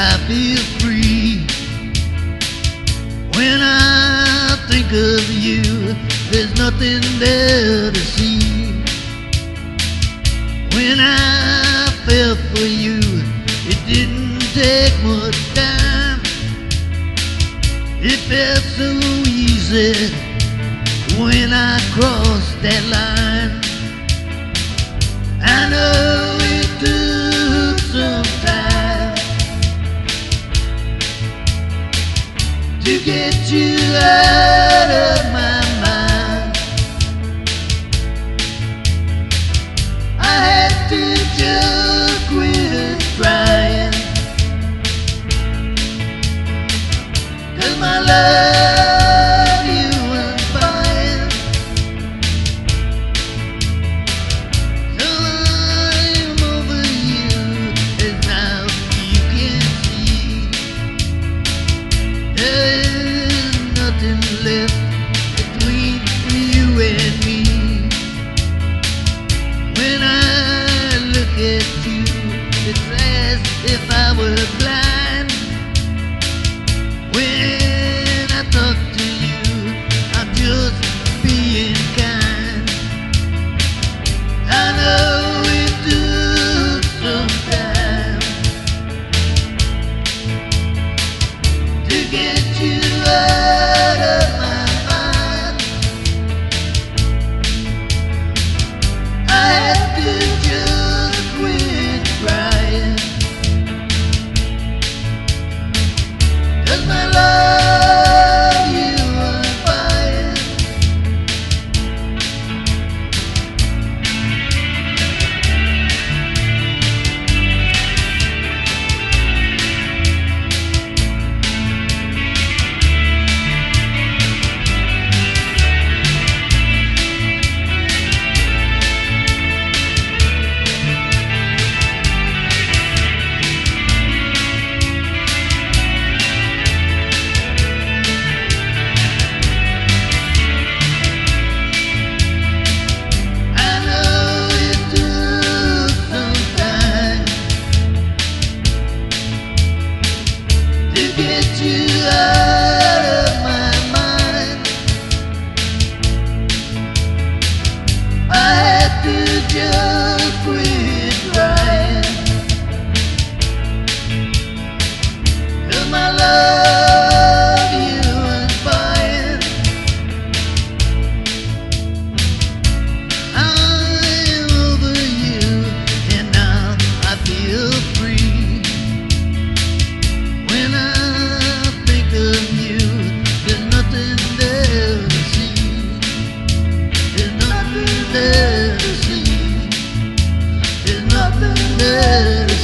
I feel free when I think of you. There's nothing there to see. When I fell for you, it didn't take much time. It felt so easy when I crossed that line. I know. To get you out of my mind. I had to just quit trying. Cause my love if I were blind. When I talk to you, I'm just being kind. I know it took some time to get you to get nothing